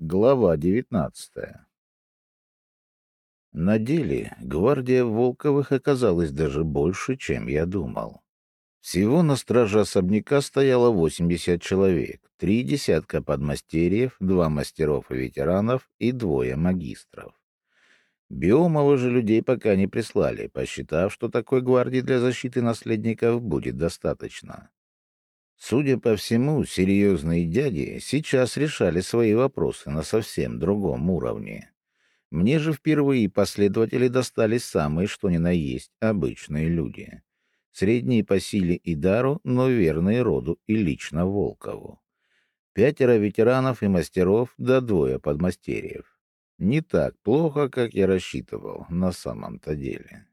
Глава 19 На деле гвардия Волковых оказалась даже больше, чем я думал. Всего на страже особняка стояло 80 человек, три десятка подмастерьев, два мастеров и ветеранов и двое магистров. Биомова же людей пока не прислали, посчитав, что такой гвардии для защиты наследников будет достаточно. Судя по всему, серьезные дяди сейчас решали свои вопросы на совсем другом уровне. Мне же впервые последователи достались самые что ни на есть обычные люди. Средние по силе и дару, но верные роду и лично Волкову. Пятеро ветеранов и мастеров, да двое подмастерьев. Не так плохо, как я рассчитывал на самом-то деле.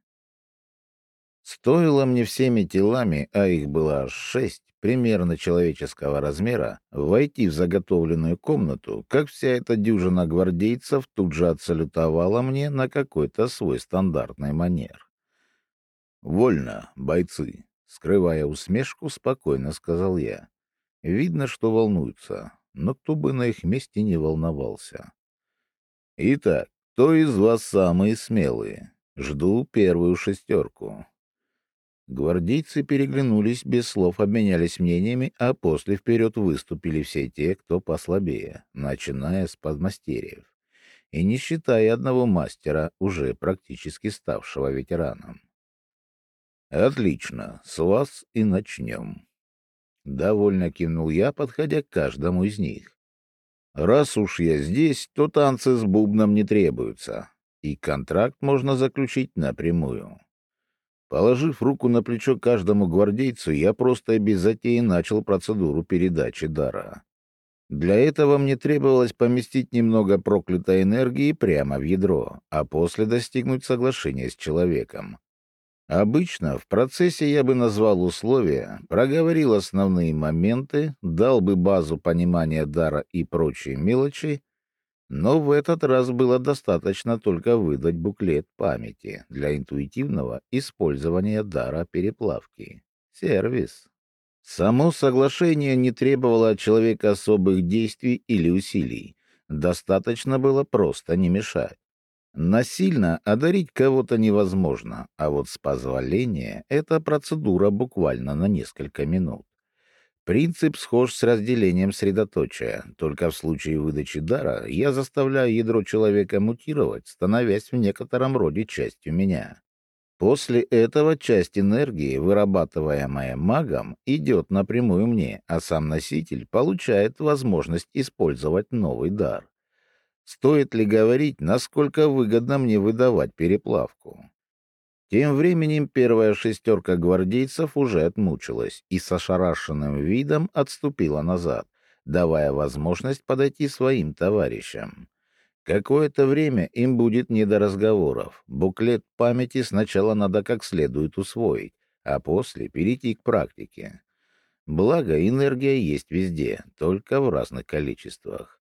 Стоило мне всеми телами, а их было аж шесть, примерно человеческого размера, войти в заготовленную комнату, как вся эта дюжина гвардейцев тут же отсалютовала мне на какой-то свой стандартный манер. «Вольно, бойцы!» — скрывая усмешку, спокойно сказал я. Видно, что волнуются, но кто бы на их месте не волновался. «Итак, кто из вас самые смелые? Жду первую шестерку». Гвардейцы переглянулись, без слов обменялись мнениями, а после вперед выступили все те, кто послабее, начиная с подмастерьев. И не считая одного мастера, уже практически ставшего ветераном. «Отлично, с вас и начнем». Довольно кивнул я, подходя к каждому из них. «Раз уж я здесь, то танцы с бубном не требуются, и контракт можно заключить напрямую». Положив руку на плечо каждому гвардейцу, я просто без затеи начал процедуру передачи дара. Для этого мне требовалось поместить немного проклятой энергии прямо в ядро, а после достигнуть соглашения с человеком. Обычно в процессе я бы назвал условия, проговорил основные моменты, дал бы базу понимания дара и прочие мелочи, но в этот раз было достаточно только выдать буклет памяти для интуитивного использования дара переплавки. Сервис. Само соглашение не требовало от человека особых действий или усилий. Достаточно было просто не мешать. Насильно одарить кого-то невозможно, а вот с позволения эта процедура буквально на несколько минут. Принцип схож с разделением средоточия, только в случае выдачи дара я заставляю ядро человека мутировать, становясь в некотором роде частью меня. После этого часть энергии, вырабатываемая магом, идет напрямую мне, а сам носитель получает возможность использовать новый дар. Стоит ли говорить, насколько выгодно мне выдавать переплавку? Тем временем первая шестерка гвардейцев уже отмучилась и с ошарашенным видом отступила назад, давая возможность подойти своим товарищам. Какое-то время им будет не до разговоров. Буклет памяти сначала надо как следует усвоить, а после перейти к практике. Благо, энергия есть везде, только в разных количествах.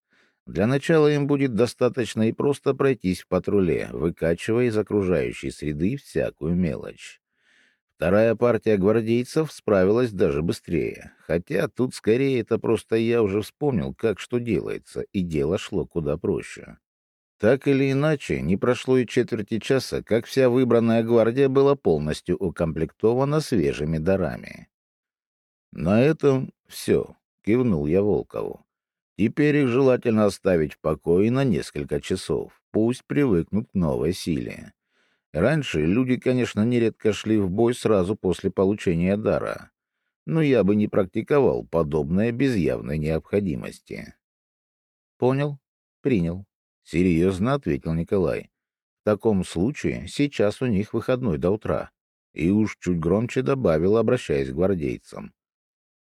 Для начала им будет достаточно и просто пройтись в патруле, выкачивая из окружающей среды всякую мелочь. Вторая партия гвардейцев справилась даже быстрее, хотя тут скорее это просто я уже вспомнил, как что делается, и дело шло куда проще. Так или иначе, не прошло и четверти часа, как вся выбранная гвардия была полностью укомплектована свежими дарами. «На этом все», — кивнул я Волкову. Теперь их желательно оставить в покое на несколько часов, пусть привыкнут к новой силе. Раньше люди, конечно, нередко шли в бой сразу после получения дара, но я бы не практиковал подобное без явной необходимости. «Понял, принял», — серьезно ответил Николай. «В таком случае сейчас у них выходной до утра». И уж чуть громче добавил, обращаясь к гвардейцам.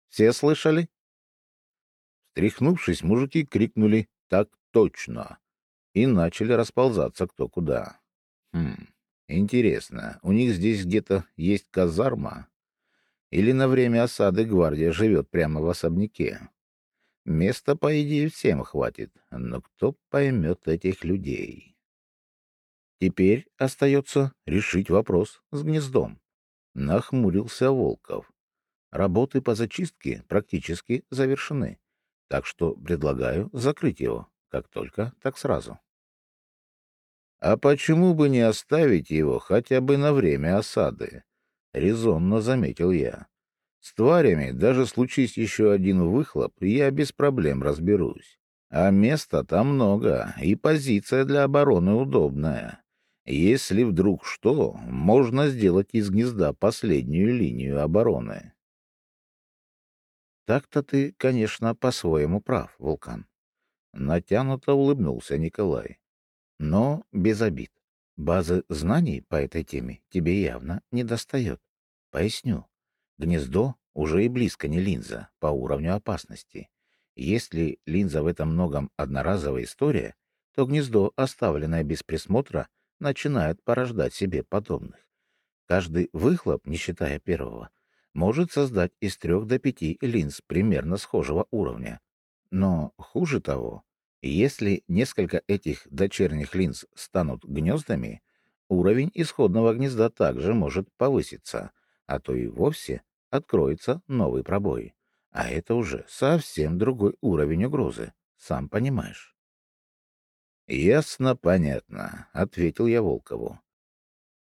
«Все слышали?» Стряхнувшись, мужики крикнули «Так точно!» и начали расползаться кто куда. Хм, интересно, у них здесь где-то есть казарма? Или на время осады гвардия живет прямо в особняке? Места, по идее, всем хватит, но кто поймет этих людей? Теперь остается решить вопрос с гнездом. Нахмурился Волков. Работы по зачистке практически завершены. Так что предлагаю закрыть его. Как только, так сразу. А почему бы не оставить его хотя бы на время осады? Резонно заметил я. С тварями, даже случись еще один выхлоп, я без проблем разберусь. А места там много, и позиция для обороны удобная. Если вдруг что, можно сделать из гнезда последнюю линию обороны. Так-то ты, конечно, по-своему прав, Вулкан. Натянуто улыбнулся Николай. Но без обид. Базы знаний по этой теме тебе явно не достает. Поясню. Гнездо уже и близко не линза по уровню опасности. Если линза в этом многом одноразовая история, то гнездо, оставленное без присмотра, начинает порождать себе подобных. Каждый выхлоп, не считая первого, может создать из трех до пяти линз примерно схожего уровня. Но хуже того, если несколько этих дочерних линз станут гнездами, уровень исходного гнезда также может повыситься, а то и вовсе откроется новый пробой. А это уже совсем другой уровень угрозы, сам понимаешь. «Ясно, понятно», — ответил я Волкову.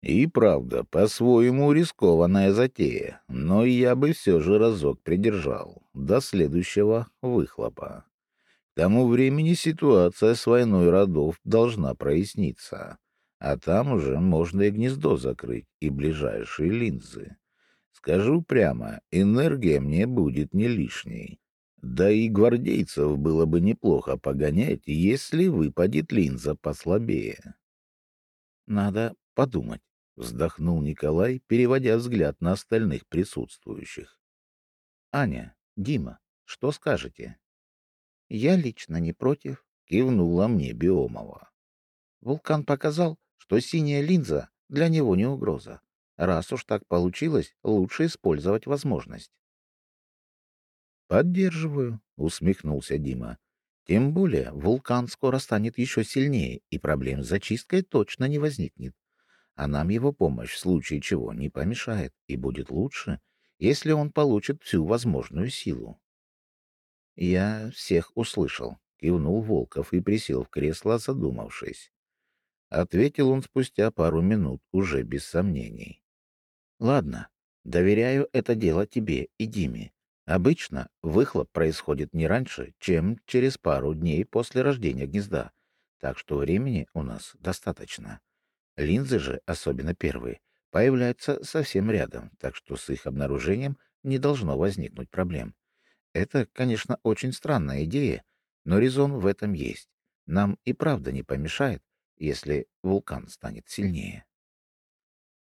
«И правда, по-своему рискованная затея, но я бы все же разок придержал, до следующего выхлопа. К тому времени ситуация с войной родов должна проясниться, а там уже можно и гнездо закрыть, и ближайшие линзы. Скажу прямо, энергия мне будет не лишней. Да и гвардейцев было бы неплохо погонять, если выпадет линза послабее. Надо подумать, вздохнул Николай, переводя взгляд на остальных присутствующих. Аня, Дима, что скажете? Я лично не против, кивнула мне Биомова. Вулкан показал, что синяя линза для него не угроза. Раз уж так получилось, лучше использовать возможность. «Поддерживаю», — усмехнулся Дима. «Тем более вулкан скоро станет еще сильнее, и проблем с зачисткой точно не возникнет. А нам его помощь в случае чего не помешает, и будет лучше, если он получит всю возможную силу». «Я всех услышал», — кивнул Волков и присел в кресло, задумавшись. Ответил он спустя пару минут, уже без сомнений. «Ладно, доверяю это дело тебе и Диме. Обычно выхлоп происходит не раньше, чем через пару дней после рождения гнезда, так что времени у нас достаточно. Линзы же, особенно первые, появляются совсем рядом, так что с их обнаружением не должно возникнуть проблем. Это, конечно, очень странная идея, но резон в этом есть. Нам и правда не помешает, если вулкан станет сильнее.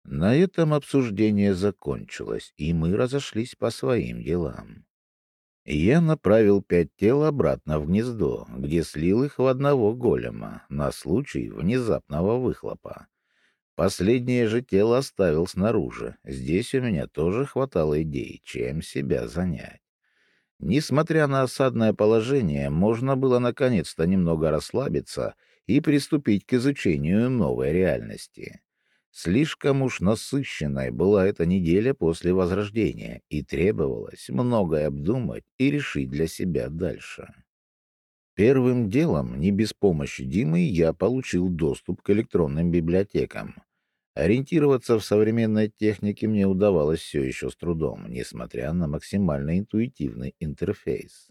На этом обсуждение закончилось, и мы разошлись по своим делам. Я направил пять тел обратно в гнездо, где слил их в одного голема на случай внезапного выхлопа. Последнее же тело оставил снаружи. Здесь у меня тоже хватало идей, чем себя занять. Несмотря на осадное положение, можно было наконец-то немного расслабиться и приступить к изучению новой реальности. Слишком уж насыщенной была эта неделя после Возрождения, и требовалось многое обдумать и решить для себя дальше. Первым делом, не без помощи Димы, я получил доступ к электронным библиотекам. Ориентироваться в современной технике мне удавалось все еще с трудом, несмотря на максимально интуитивный интерфейс.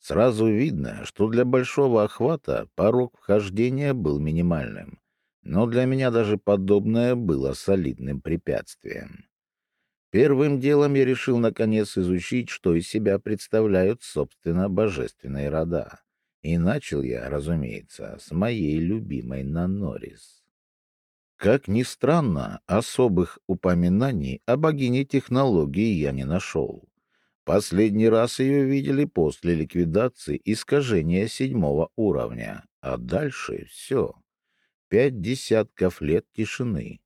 Сразу видно, что для большого охвата порог вхождения был минимальным — но для меня даже подобное было солидным препятствием. Первым делом я решил наконец изучить, что из себя представляют, собственно, божественные рода. И начал я, разумеется, с моей любимой Нанорис. Как ни странно, особых упоминаний о богине технологии я не нашел. Последний раз ее видели после ликвидации искажения седьмого уровня, а дальше все пять десятков лет тишины.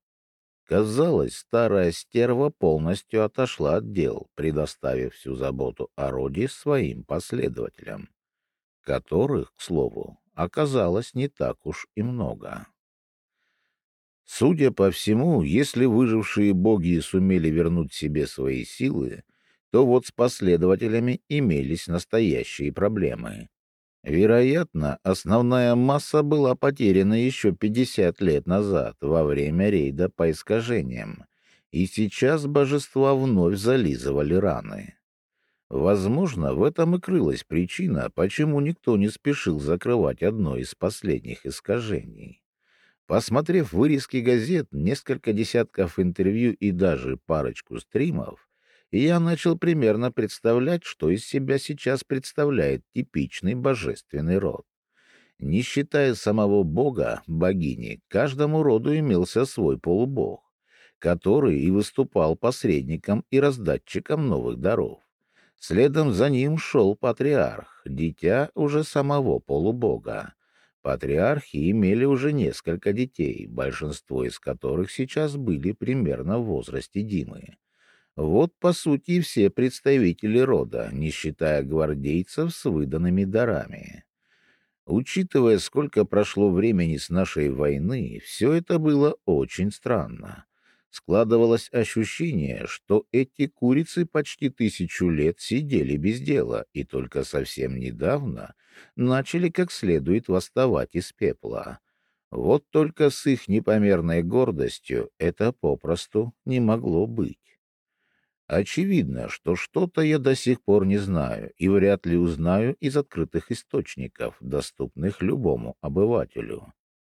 Казалось, старая стерва полностью отошла от дел, предоставив всю заботу о роде своим последователям, которых, к слову, оказалось не так уж и много. Судя по всему, если выжившие боги сумели вернуть себе свои силы, то вот с последователями имелись настоящие проблемы. Вероятно, основная масса была потеряна еще 50 лет назад во время рейда по искажениям, и сейчас божества вновь зализывали раны. Возможно, в этом и крылась причина, почему никто не спешил закрывать одно из последних искажений. Посмотрев вырезки газет, несколько десятков интервью и даже парочку стримов, я начал примерно представлять, что из себя сейчас представляет типичный божественный род. Не считая самого бога, богини, каждому роду имелся свой полубог, который и выступал посредником и раздатчиком новых даров. Следом за ним шел патриарх, дитя уже самого полубога. Патриархи имели уже несколько детей, большинство из которых сейчас были примерно в возрасте Димы. Вот, по сути, все представители рода, не считая гвардейцев с выданными дарами. Учитывая, сколько прошло времени с нашей войны, все это было очень странно складывалось ощущение, что эти курицы почти тысячу лет сидели без дела и только совсем недавно начали как следует восставать из пепла. Вот только с их непомерной гордостью это попросту не могло быть. Очевидно, что что-то я до сих пор не знаю и вряд ли узнаю из открытых источников, доступных любому обывателю.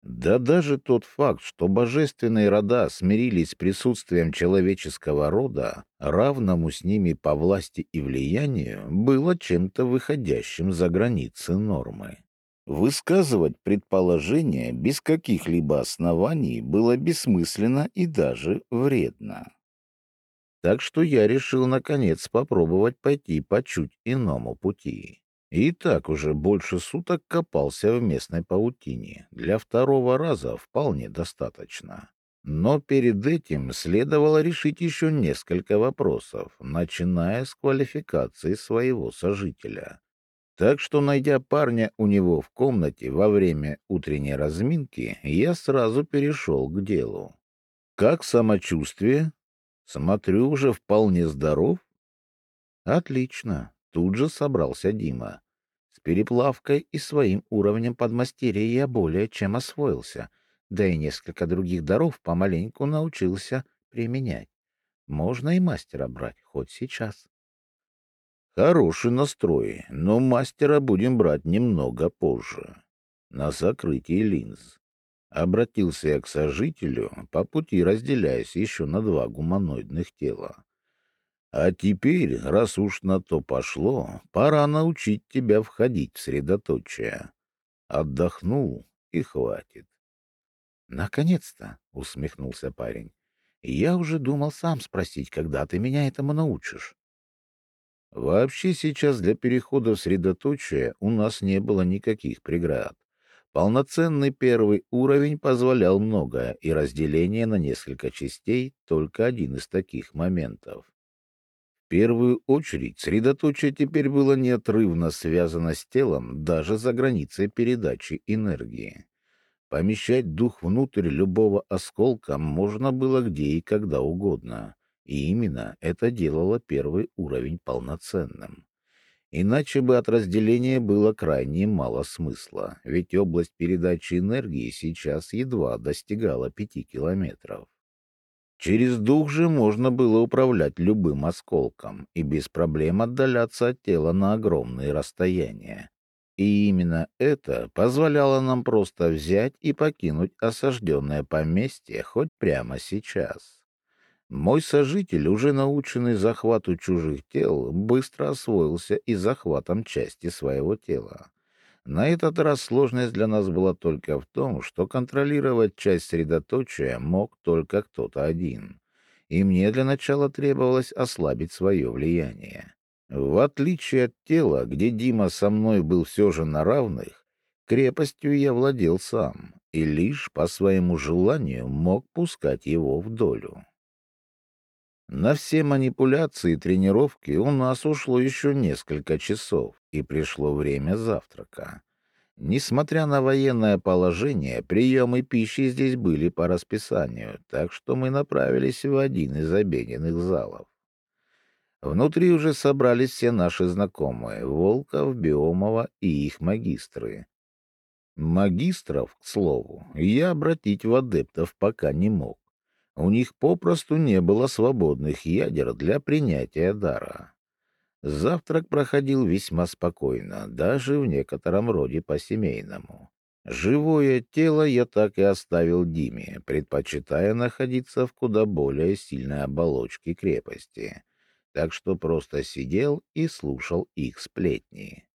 Да даже тот факт, что божественные рода смирились с присутствием человеческого рода, равному с ними по власти и влиянию, было чем-то выходящим за границы нормы. Высказывать предположения без каких-либо оснований было бессмысленно и даже вредно. Так что я решил, наконец, попробовать пойти по чуть иному пути. И так уже больше суток копался в местной паутине. Для второго раза вполне достаточно. Но перед этим следовало решить еще несколько вопросов, начиная с квалификации своего сожителя. Так что, найдя парня у него в комнате во время утренней разминки, я сразу перешел к делу. «Как самочувствие?» «Смотрю, уже вполне здоров?» «Отлично. Тут же собрался Дима. Переплавкой и своим уровнем подмастерья я более чем освоился, да и несколько других даров помаленьку научился применять. Можно и мастера брать, хоть сейчас. Хороший настрой, но мастера будем брать немного позже, на закрытии линз. Обратился я к сожителю, по пути разделяясь еще на два гуманоидных тела. А теперь, раз уж на то пошло, пора научить тебя входить в средоточие. Отдохнул и хватит. Наконец-то, усмехнулся парень. Я уже думал сам спросить, когда ты меня этому научишь. Вообще сейчас для перехода в средоточие у нас не было никаких преград. Полноценный первый уровень позволял многое, и разделение на несколько частей — только один из таких моментов. Первую очередь, средоточие теперь было неотрывно связано с телом даже за границей передачи энергии. Помещать дух внутрь любого осколка можно было где и когда угодно, и именно это делало первый уровень полноценным. Иначе бы от разделения было крайне мало смысла, ведь область передачи энергии сейчас едва достигала пяти километров. Через дух же можно было управлять любым осколком и без проблем отдаляться от тела на огромные расстояния. И именно это позволяло нам просто взять и покинуть осажденное поместье хоть прямо сейчас. Мой сожитель, уже наученный захвату чужих тел, быстро освоился и захватом части своего тела. На этот раз сложность для нас была только в том, что контролировать часть средоточия мог только кто-то один, и мне для начала требовалось ослабить свое влияние. В отличие от тела, где Дима со мной был все же на равных, крепостью я владел сам и лишь по своему желанию мог пускать его в долю. На все манипуляции и тренировки у нас ушло еще несколько часов, и пришло время завтрака. Несмотря на военное положение, приемы пищи здесь были по расписанию, так что мы направились в один из обеденных залов. Внутри уже собрались все наши знакомые — Волков, Биомова и их магистры. Магистров, к слову, я обратить в адептов пока не мог. У них попросту не было свободных ядер для принятия дара. Завтрак проходил весьма спокойно, даже в некотором роде по-семейному. Живое тело я так и оставил Диме, предпочитая находиться в куда более сильной оболочке крепости — так что просто сидел и слушал их сплетни.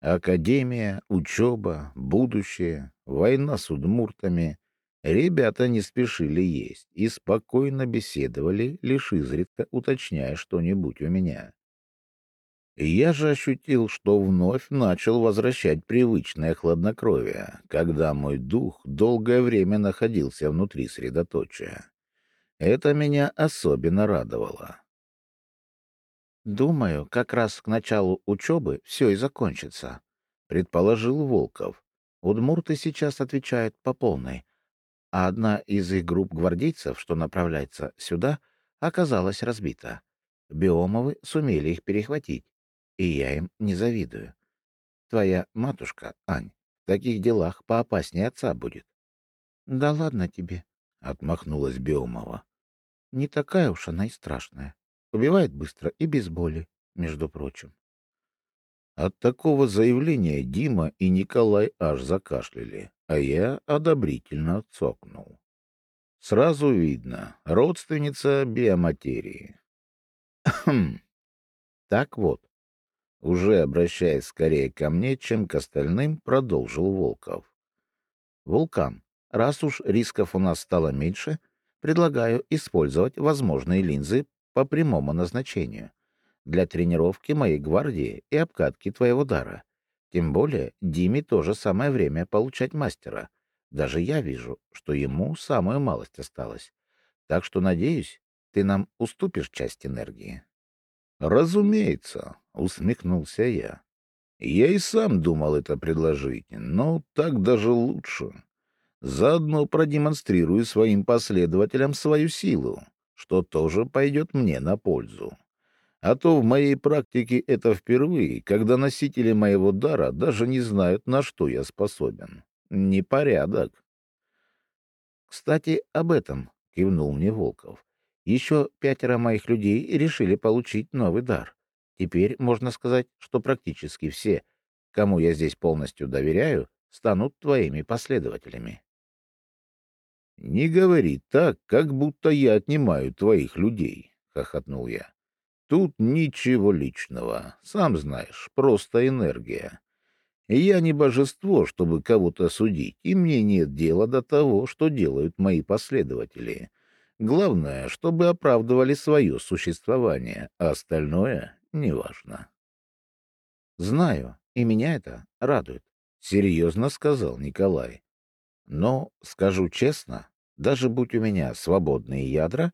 Академия, учеба, будущее, война с удмуртами. Ребята не спешили есть и спокойно беседовали, лишь изредка уточняя что-нибудь у меня. Я же ощутил, что вновь начал возвращать привычное хладнокровие, когда мой дух долгое время находился внутри средоточия. Это меня особенно радовало. «Думаю, как раз к началу учебы все и закончится», — предположил Волков. «Удмурты сейчас отвечают по полной, а одна из их групп гвардейцев, что направляется сюда, оказалась разбита. Биомовы сумели их перехватить, и я им не завидую. Твоя матушка, Ань, в таких делах поопаснее отца будет». «Да ладно тебе», — отмахнулась Биомова. «Не такая уж она и страшная. Убивает быстро и без боли, между прочим. От такого заявления Дима и Николай аж закашляли, а я одобрительно цокнул. Сразу видно, родственница биоматерии. Хм. Так вот, уже обращаясь скорее ко мне, чем к остальным, продолжил Волков. Вулкан, раз уж рисков у нас стало меньше, предлагаю использовать возможные линзы по прямому назначению, для тренировки моей гвардии и обкатки твоего дара. Тем более Диме тоже самое время получать мастера. Даже я вижу, что ему самую малость осталось. Так что, надеюсь, ты нам уступишь часть энергии. — Разумеется, — усмехнулся я. Я и сам думал это предложить, но так даже лучше. Заодно продемонстрирую своим последователям свою силу что тоже пойдет мне на пользу. А то в моей практике это впервые, когда носители моего дара даже не знают, на что я способен. Непорядок. Кстати, об этом, — кивнул мне Волков. Еще пятеро моих людей решили получить новый дар. Теперь можно сказать, что практически все, кому я здесь полностью доверяю, станут твоими последователями. — Не говори так, как будто я отнимаю твоих людей, — хохотнул я. — Тут ничего личного, сам знаешь, просто энергия. Я не божество, чтобы кого-то судить, и мне нет дела до того, что делают мои последователи. Главное, чтобы оправдывали свое существование, а остальное неважно. — Знаю, и меня это радует, — серьезно сказал Николай. Но, скажу честно, даже будь у меня свободные ядра,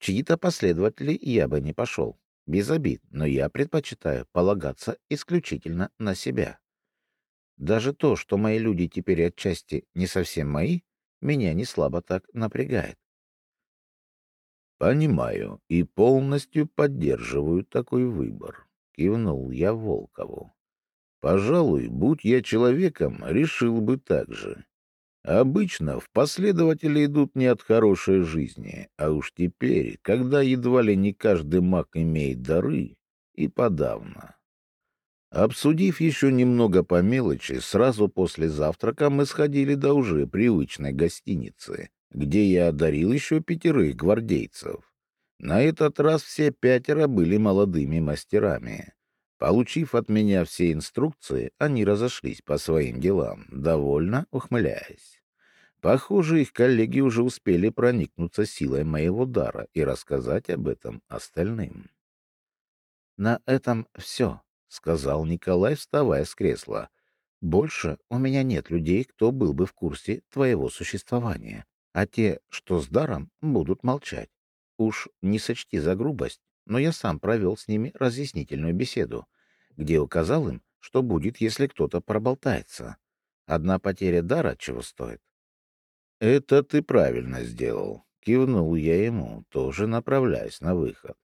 чьи-то последователи я бы не пошел. Без обид, но я предпочитаю полагаться исключительно на себя. Даже то, что мои люди теперь отчасти не совсем мои, меня не слабо так напрягает. «Понимаю и полностью поддерживаю такой выбор», — кивнул я Волкову. «Пожалуй, будь я человеком, решил бы так же. Обычно в последователи идут не от хорошей жизни, а уж теперь, когда едва ли не каждый маг имеет дары, и подавно. Обсудив еще немного по мелочи, сразу после завтрака мы сходили до уже привычной гостиницы, где я одарил еще пятерых гвардейцев. На этот раз все пятеро были молодыми мастерами. Получив от меня все инструкции, они разошлись по своим делам, довольно ухмыляясь. Похоже, их коллеги уже успели проникнуться силой моего дара и рассказать об этом остальным. «На этом все», — сказал Николай, вставая с кресла. «Больше у меня нет людей, кто был бы в курсе твоего существования, а те, что с даром, будут молчать. Уж не сочти за грубость, но я сам провел с ними разъяснительную беседу, где указал им, что будет, если кто-то проболтается. Одна потеря дара чего стоит. «Это ты правильно сделал», — кивнул я ему, тоже направляясь на выход.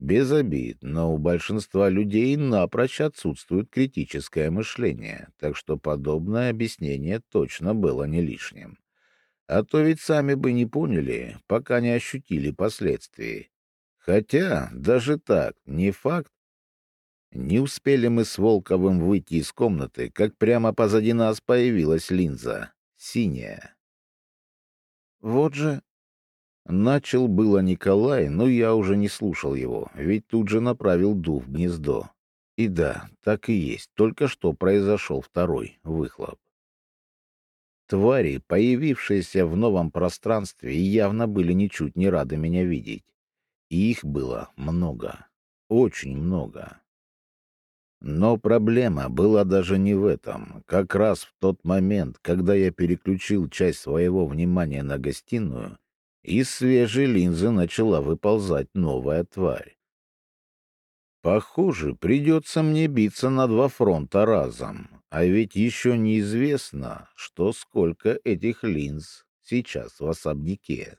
Без обид, но у большинства людей напрочь отсутствует критическое мышление, так что подобное объяснение точно было не лишним. А то ведь сами бы не поняли, пока не ощутили последствий. Хотя, даже так, не факт. Не успели мы с Волковым выйти из комнаты, как прямо позади нас появилась линза. Синяя. Вот же... Начал было Николай, но я уже не слушал его, ведь тут же направил дух в гнездо. И да, так и есть, только что произошел второй выхлоп. Твари, появившиеся в новом пространстве, явно были ничуть не рады меня видеть. И их было много. Очень много. Но проблема была даже не в этом. Как раз в тот момент, когда я переключил часть своего внимания на гостиную, из свежей линзы начала выползать новая тварь. Похоже, придется мне биться на два фронта разом. А ведь еще неизвестно, что сколько этих линз сейчас в особняке.